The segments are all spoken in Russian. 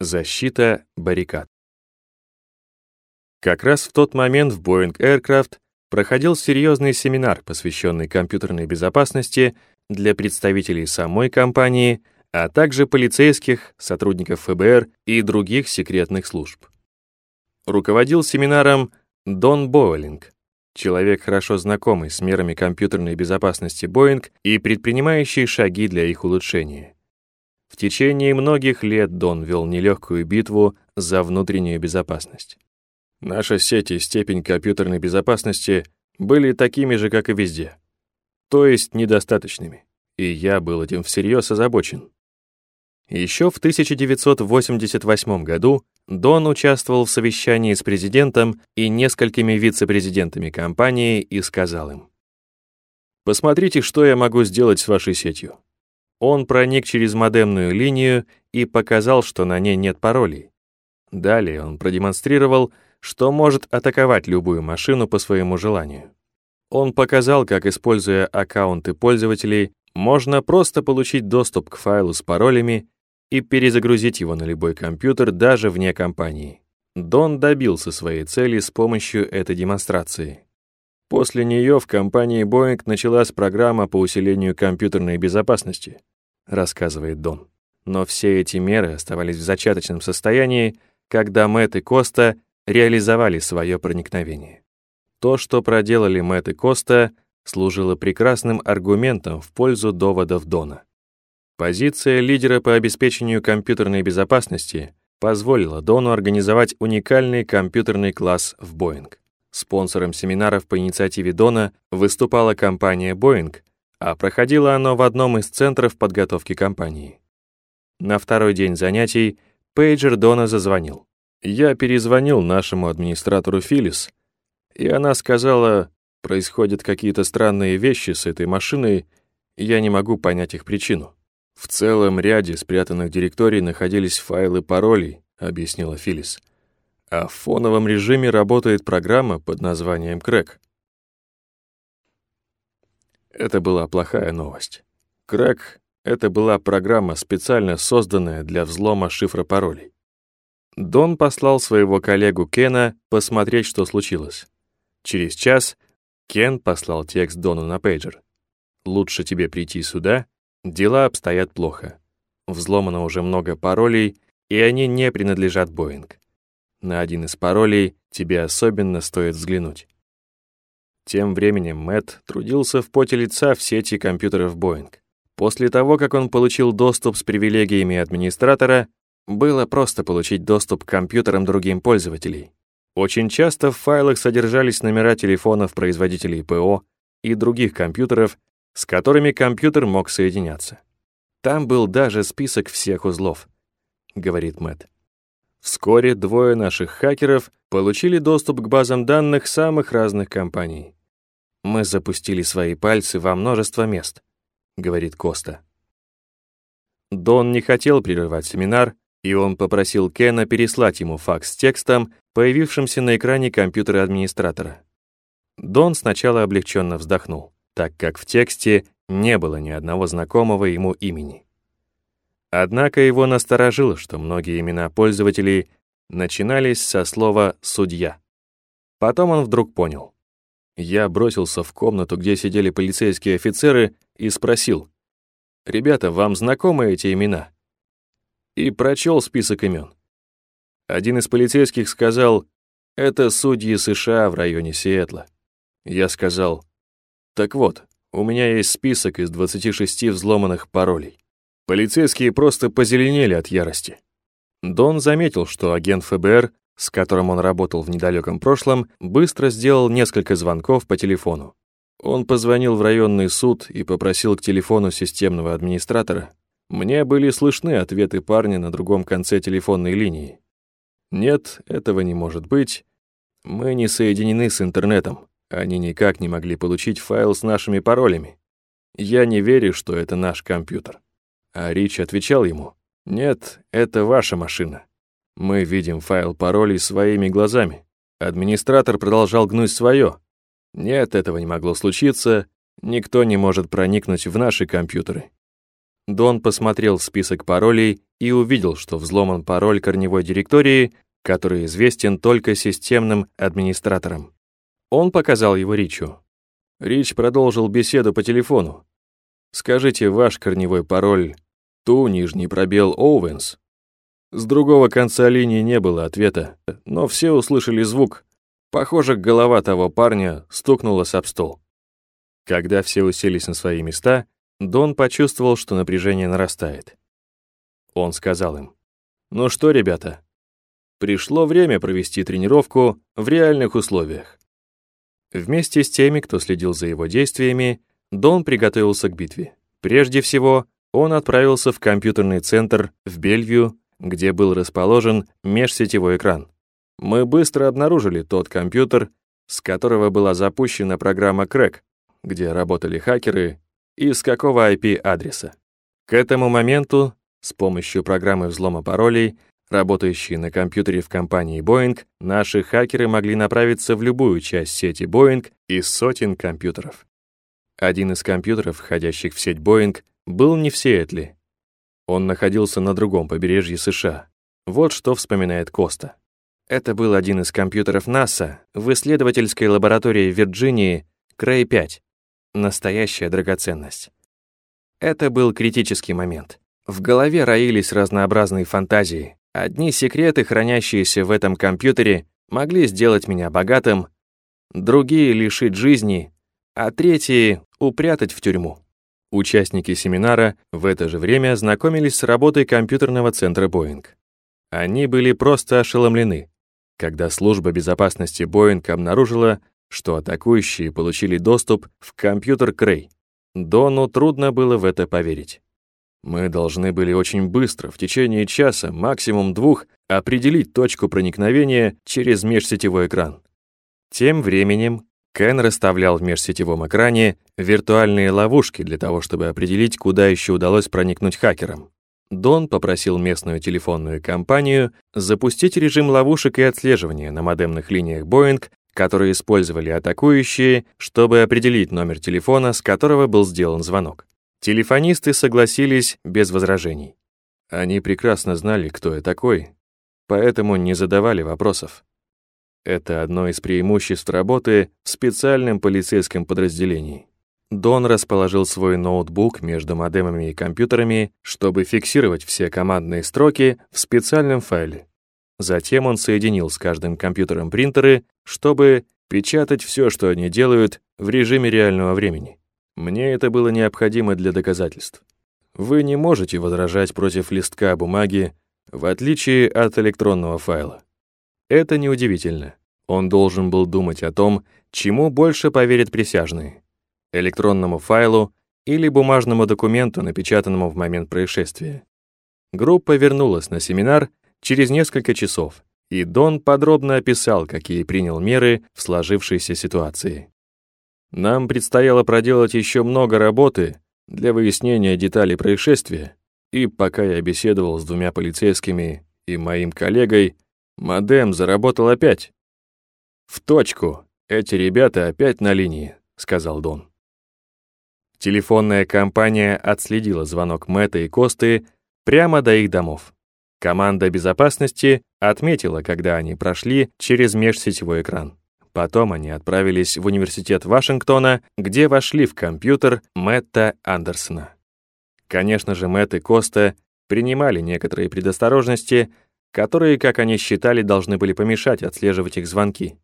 Защита баррикад. Как раз в тот момент в Boeing Aircraft проходил серьезный семинар, посвященный компьютерной безопасности для представителей самой компании, а также полицейских, сотрудников ФБР и других секретных служб. Руководил семинаром Дон Боулинг, человек, хорошо знакомый с мерами компьютерной безопасности Boeing и предпринимающий шаги для их улучшения. В течение многих лет Дон вел нелегкую битву за внутреннюю безопасность. Наша сеть и степень компьютерной безопасности были такими же, как и везде, то есть недостаточными, и я был этим всерьез озабочен. Еще в 1988 году Дон участвовал в совещании с президентом и несколькими вице-президентами компании и сказал им, «Посмотрите, что я могу сделать с вашей сетью. Он проник через модемную линию и показал, что на ней нет паролей. Далее он продемонстрировал, что может атаковать любую машину по своему желанию. Он показал, как, используя аккаунты пользователей, можно просто получить доступ к файлу с паролями и перезагрузить его на любой компьютер даже вне компании. Дон добился своей цели с помощью этой демонстрации. После нее в компании Boeing началась программа по усилению компьютерной безопасности, рассказывает Дон. Но все эти меры оставались в зачаточном состоянии, когда Мэтт и Коста реализовали свое проникновение. То, что проделали Мэтт и Коста, служило прекрасным аргументом в пользу доводов Дона. Позиция лидера по обеспечению компьютерной безопасности позволила Дону организовать уникальный компьютерный класс в Boeing. Спонсором семинаров по инициативе Дона выступала компания Boeing, а проходило оно в одном из центров подготовки компании. На второй день занятий пейджер Дона зазвонил. Я перезвонил нашему администратору Филлис, и она сказала, происходят какие-то странные вещи с этой машиной, я не могу понять их причину. В целом ряде спрятанных директорий находились файлы паролей, объяснила Филлис а в фоновом режиме работает программа под названием Crack. Это была плохая новость. Crack — это была программа, специально созданная для взлома шифра паролей. Дон послал своего коллегу Кена посмотреть, что случилось. Через час Кен послал текст Дону на пейджер. «Лучше тебе прийти сюда, дела обстоят плохо. Взломано уже много паролей, и они не принадлежат Боинг. На один из паролей тебе особенно стоит взглянуть. Тем временем Мэтт трудился в поте лица в сети компьютеров Boeing. После того, как он получил доступ с привилегиями администратора, было просто получить доступ к компьютерам другим пользователей. Очень часто в файлах содержались номера телефонов производителей ПО и других компьютеров, с которыми компьютер мог соединяться. Там был даже список всех узлов, говорит Мэтт. Вскоре двое наших хакеров получили доступ к базам данных самых разных компаний. Мы запустили свои пальцы во множество мест, говорит Коста. Дон не хотел прерывать семинар, и он попросил Кена переслать ему факс с текстом, появившимся на экране компьютера администратора. Дон сначала облегченно вздохнул, так как в тексте не было ни одного знакомого ему имени. Однако его насторожило, что многие имена пользователей начинались со слова «судья». Потом он вдруг понял. Я бросился в комнату, где сидели полицейские офицеры, и спросил, «Ребята, вам знакомы эти имена?» И прочел список имен. Один из полицейских сказал, «Это судьи США в районе Сиэтла». Я сказал, «Так вот, у меня есть список из 26 взломанных паролей». Полицейские просто позеленели от ярости. Дон заметил, что агент ФБР, с которым он работал в недалеком прошлом, быстро сделал несколько звонков по телефону. Он позвонил в районный суд и попросил к телефону системного администратора. Мне были слышны ответы парня на другом конце телефонной линии. «Нет, этого не может быть. Мы не соединены с интернетом. Они никак не могли получить файл с нашими паролями. Я не верю, что это наш компьютер». А Рич отвечал ему, «Нет, это ваша машина. Мы видим файл паролей своими глазами». Администратор продолжал гнуть свое. «Нет, этого не могло случиться. Никто не может проникнуть в наши компьютеры». Дон посмотрел список паролей и увидел, что взломан пароль корневой директории, который известен только системным администраторам. Он показал его Ричу. Рич продолжил беседу по телефону. «Скажите ваш корневой пароль, ту нижний пробел Оуэнс». С другого конца линии не было ответа, но все услышали звук. Похоже, голова того парня стукнулась об стол. Когда все уселись на свои места, Дон почувствовал, что напряжение нарастает. Он сказал им, «Ну что, ребята, пришло время провести тренировку в реальных условиях». Вместе с теми, кто следил за его действиями, Дон приготовился к битве. Прежде всего, он отправился в компьютерный центр в Бельвью, где был расположен межсетевой экран. Мы быстро обнаружили тот компьютер, с которого была запущена программа Crack, где работали хакеры и с какого IP-адреса. К этому моменту с помощью программы взлома паролей, работающей на компьютере в компании Boeing, наши хакеры могли направиться в любую часть сети Boeing из сотен компьютеров. Один из компьютеров, входящих в сеть Boeing, был не в Сиэтле. Он находился на другом побережье США. Вот что вспоминает Коста. Это был один из компьютеров НАСА в исследовательской лаборатории Вирджинии Крей-5. Настоящая драгоценность. Это был критический момент. В голове роились разнообразные фантазии. Одни секреты, хранящиеся в этом компьютере, могли сделать меня богатым, другие — лишить жизни, а третьи — упрятать в тюрьму. Участники семинара в это же время знакомились с работой компьютерного центра Боинг. Они были просто ошеломлены, когда служба безопасности Боинг обнаружила, что атакующие получили доступ в компьютер Крей. Дону трудно было в это поверить. Мы должны были очень быстро, в течение часа, максимум двух, определить точку проникновения через межсетевой экран. Тем временем Кен расставлял в межсетевом экране виртуальные ловушки для того, чтобы определить, куда еще удалось проникнуть хакерам. Дон попросил местную телефонную компанию запустить режим ловушек и отслеживания на модемных линиях Boeing которые использовали атакующие, чтобы определить номер телефона, с которого был сделан звонок. Телефонисты согласились без возражений. Они прекрасно знали, кто я такой, поэтому не задавали вопросов. Это одно из преимуществ работы в специальном полицейском подразделении. Дон расположил свой ноутбук между модемами и компьютерами, чтобы фиксировать все командные строки в специальном файле. Затем он соединил с каждым компьютером принтеры, чтобы печатать все, что они делают, в режиме реального времени. Мне это было необходимо для доказательств. Вы не можете возражать против листка бумаги, в отличие от электронного файла. Это неудивительно. Он должен был думать о том, чему больше поверят присяжные — электронному файлу или бумажному документу, напечатанному в момент происшествия. Группа вернулась на семинар через несколько часов, и Дон подробно описал, какие принял меры в сложившейся ситуации. Нам предстояло проделать еще много работы для выяснения деталей происшествия, и пока я беседовал с двумя полицейскими и моим коллегой, модем заработал опять. «В точку! Эти ребята опять на линии», — сказал Дон. Телефонная компания отследила звонок Мэтта и Косты прямо до их домов. Команда безопасности отметила, когда они прошли через межсетевой экран. Потом они отправились в университет Вашингтона, где вошли в компьютер Мэтта Андерсона. Конечно же, Мэтт и Коста принимали некоторые предосторожности, которые, как они считали, должны были помешать отслеживать их звонки.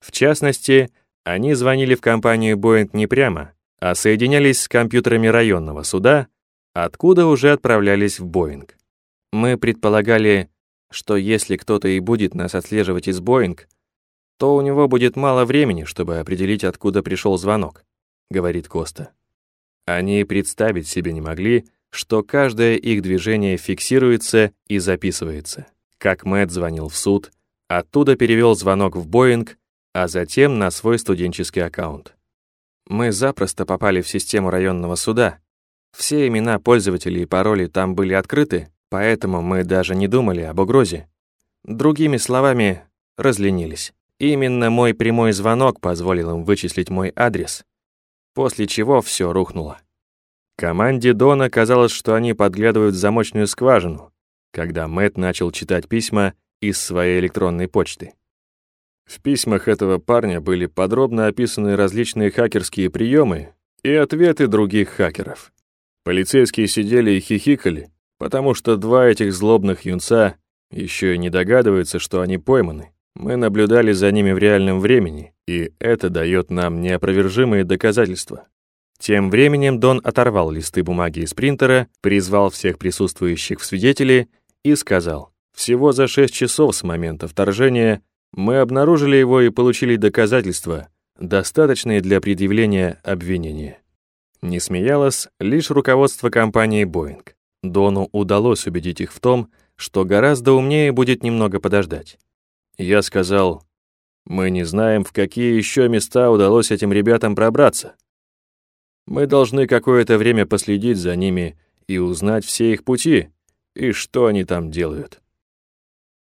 В частности, они звонили в компанию Boeing не прямо, а соединялись с компьютерами районного суда, откуда уже отправлялись в Боинг. Мы предполагали, что если кто-то и будет нас отслеживать из Боинг, то у него будет мало времени, чтобы определить, откуда пришел звонок, говорит Коста. Они представить себе не могли, что каждое их движение фиксируется и записывается. Как Мэтт звонил в суд, оттуда перевел звонок в Боинг, а затем на свой студенческий аккаунт. Мы запросто попали в систему районного суда. Все имена пользователей и пароли там были открыты, Поэтому мы даже не думали об угрозе. Другими словами, разленились. Именно мой прямой звонок позволил им вычислить мой адрес, после чего все рухнуло. Команде Дона казалось, что они подглядывают в замочную скважину, когда Мэтт начал читать письма из своей электронной почты. В письмах этого парня были подробно описаны различные хакерские приемы и ответы других хакеров. Полицейские сидели и хихикали, потому что два этих злобных юнца еще и не догадываются, что они пойманы. Мы наблюдали за ними в реальном времени, и это дает нам неопровержимые доказательства. Тем временем Дон оторвал листы бумаги из принтера, призвал всех присутствующих в свидетели и сказал, «Всего за шесть часов с момента вторжения мы обнаружили его и получили доказательства, достаточные для предъявления обвинения». Не смеялось лишь руководство компании Boeing. Дону удалось убедить их в том, что гораздо умнее будет немного подождать. Я сказал, «Мы не знаем, в какие еще места удалось этим ребятам пробраться. Мы должны какое-то время последить за ними и узнать все их пути и что они там делают.